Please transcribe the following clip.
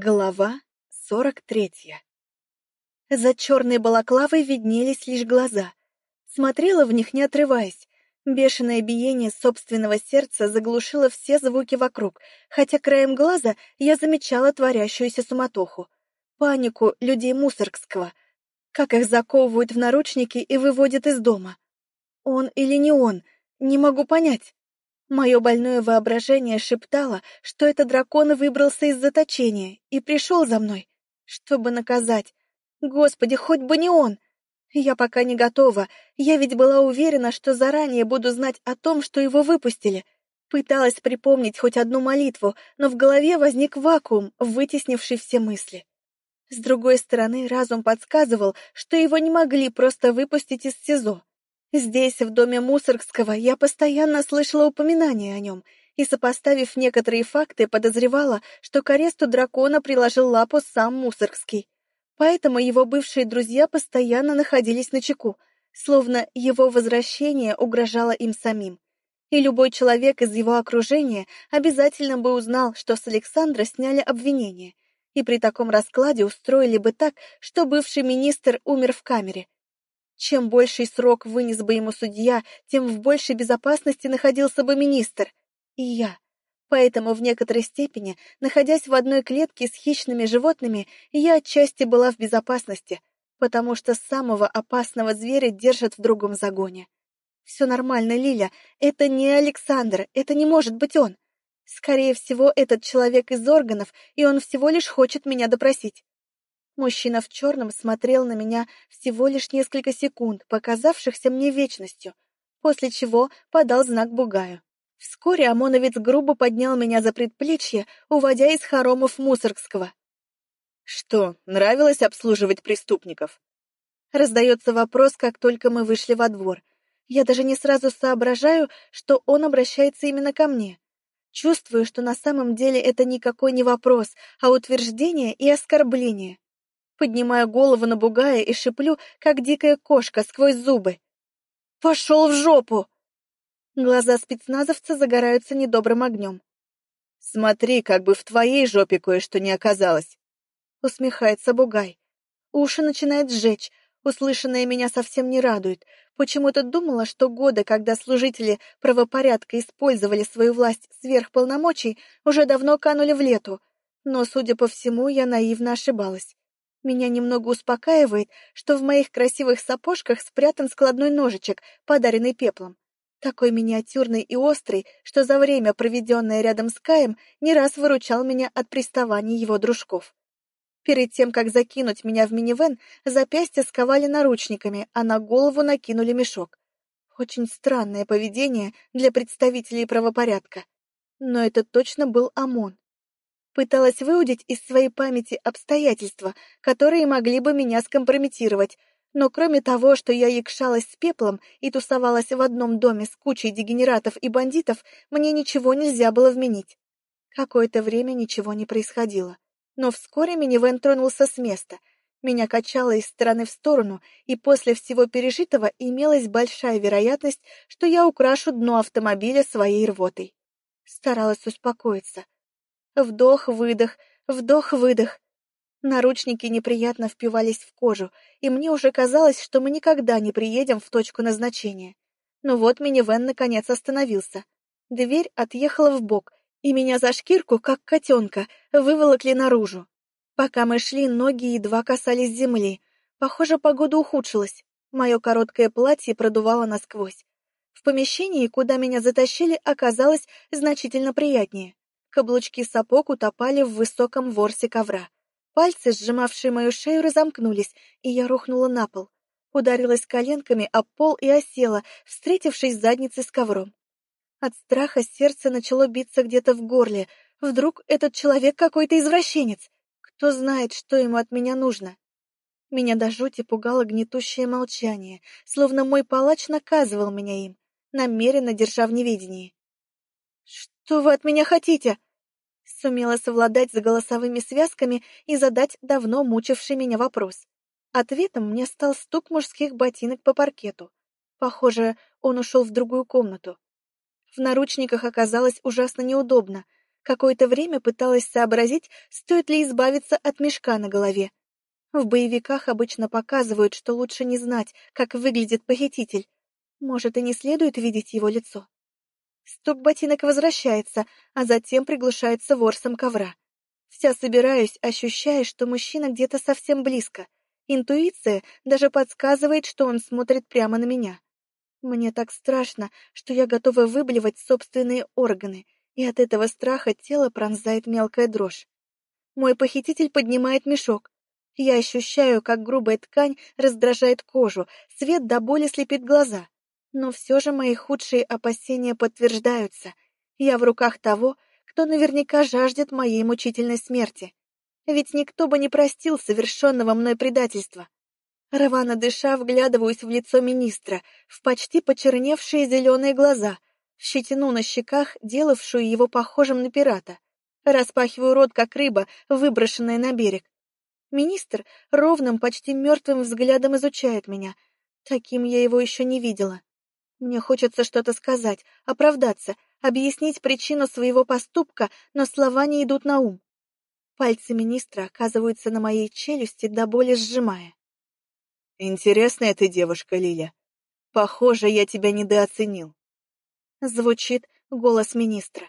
Глава сорок третья За черной балаклавой виднелись лишь глаза. Смотрела в них, не отрываясь. Бешеное биение собственного сердца заглушило все звуки вокруг, хотя краем глаза я замечала творящуюся суматоху. Панику людей Мусоргского. Как их заковывают в наручники и выводят из дома. Он или не он, не могу понять. Мое больное воображение шептало, что этот дракон выбрался из заточения и пришел за мной, чтобы наказать. Господи, хоть бы не он! Я пока не готова. Я ведь была уверена, что заранее буду знать о том, что его выпустили. Пыталась припомнить хоть одну молитву, но в голове возник вакуум, вытеснивший все мысли. С другой стороны, разум подсказывал, что его не могли просто выпустить из СИЗО. Здесь, в доме Мусоргского, я постоянно слышала упоминания о нем и, сопоставив некоторые факты, подозревала, что к аресту дракона приложил лапу сам Мусоргский. Поэтому его бывшие друзья постоянно находились на чеку, словно его возвращение угрожало им самим. И любой человек из его окружения обязательно бы узнал, что с Александра сняли обвинение, и при таком раскладе устроили бы так, что бывший министр умер в камере — чем больший срок вынес бы ему судья, тем в большей безопасности находился бы министр. И я. Поэтому в некоторой степени, находясь в одной клетке с хищными животными, я отчасти была в безопасности, потому что самого опасного зверя держат в другом загоне. Все нормально, Лиля. Это не Александр, это не может быть он. Скорее всего, этот человек из органов, и он всего лишь хочет меня допросить. Мужчина в черном смотрел на меня всего лишь несколько секунд, показавшихся мне вечностью, после чего подал знак Бугаю. Вскоре ОМОНовец грубо поднял меня за предплечье, уводя из хоромов Мусоргского. «Что, нравилось обслуживать преступников?» Раздается вопрос, как только мы вышли во двор. Я даже не сразу соображаю, что он обращается именно ко мне. Чувствую, что на самом деле это никакой не вопрос, а утверждение и оскорбление. Поднимаю голову на бугая и шиплю, как дикая кошка сквозь зубы. «Пошел в жопу!» Глаза спецназовца загораются недобрым огнем. «Смотри, как бы в твоей жопе кое-что не оказалось!» Усмехается бугай. Уши начинает сжечь, услышанное меня совсем не радует. Почему-то думала, что годы, когда служители правопорядка использовали свою власть сверх полномочий, уже давно канули в лету. Но, судя по всему, я наивно ошибалась. Меня немного успокаивает, что в моих красивых сапожках спрятан складной ножичек, подаренный пеплом. Такой миниатюрный и острый, что за время, проведенное рядом с Каем, не раз выручал меня от приставаний его дружков. Перед тем, как закинуть меня в минивэн, запястья сковали наручниками, а на голову накинули мешок. Очень странное поведение для представителей правопорядка. Но это точно был ОМОН. Пыталась выудить из своей памяти обстоятельства, которые могли бы меня скомпрометировать, но кроме того, что я якшалась с пеплом и тусовалась в одном доме с кучей дегенератов и бандитов, мне ничего нельзя было вменить. Какое-то время ничего не происходило. Но вскоре минивэн тронулся с места. Меня качало из стороны в сторону, и после всего пережитого имелась большая вероятность, что я украшу дно автомобиля своей рвотой. Старалась успокоиться. Вдох-выдох, вдох-выдох. Наручники неприятно впивались в кожу, и мне уже казалось, что мы никогда не приедем в точку назначения. Но вот минивэн наконец остановился. Дверь отъехала в бок, и меня за шкирку, как котенка, выволокли наружу. Пока мы шли, ноги едва касались земли. Похоже, погода ухудшилась. Мое короткое платье продувало насквозь. В помещении, куда меня затащили, оказалось значительно приятнее. Каблучки сапог утопали в высоком ворсе ковра. Пальцы, сжимавшие мою шею, разомкнулись, и я рухнула на пол. Ударилась коленками об пол и осела, встретившись задницей с ковром. От страха сердце начало биться где-то в горле. Вдруг этот человек какой-то извращенец? Кто знает, что ему от меня нужно? Меня до жути пугало гнетущее молчание, словно мой палач наказывал меня им, намеренно держа в неведении. «Что вы от меня хотите?» Сумела совладать с голосовыми связками и задать давно мучивший меня вопрос. Ответом мне стал стук мужских ботинок по паркету. Похоже, он ушел в другую комнату. В наручниках оказалось ужасно неудобно. Какое-то время пыталась сообразить, стоит ли избавиться от мешка на голове. В боевиках обычно показывают, что лучше не знать, как выглядит похититель. Может, и не следует видеть его лицо. Стук ботинок возвращается, а затем приглушается ворсом ковра. Вся собираюсь, ощущая, что мужчина где-то совсем близко. Интуиция даже подсказывает, что он смотрит прямо на меня. Мне так страшно, что я готова выблевать собственные органы, и от этого страха тело пронзает мелкая дрожь. Мой похититель поднимает мешок. Я ощущаю, как грубая ткань раздражает кожу, свет до боли слепит глаза. Но все же мои худшие опасения подтверждаются. Я в руках того, кто наверняка жаждет моей мучительной смерти. Ведь никто бы не простил совершенного мной предательства. Рвано дыша, вглядываюсь в лицо министра, в почти почерневшие зеленые глаза, в щетину на щеках, делавшую его похожим на пирата. Распахиваю рот, как рыба, выброшенная на берег. Министр ровным, почти мертвым взглядом изучает меня. Таким я его еще не видела. Мне хочется что-то сказать, оправдаться, объяснить причину своего поступка, но слова не идут на ум. Пальцы министра оказываются на моей челюсти, до боли сжимая. «Интересная ты девушка, Лиля. Похоже, я тебя недооценил». Звучит голос министра.